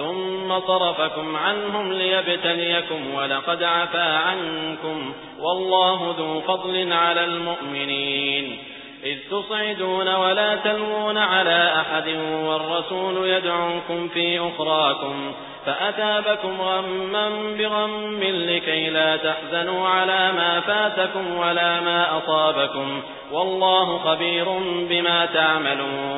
ثم صرفكم عنهم ليبتليكم ولقد عفا عنكم والله ذو فضل على المؤمنين إذ تصعدون ولا تلوون على أحد والرسول يدعوكم في أخراكم فأتابكم غما بغم لكي لا تحزنوا على ما فاتكم ولا ما أصابكم والله خبير بما تعملون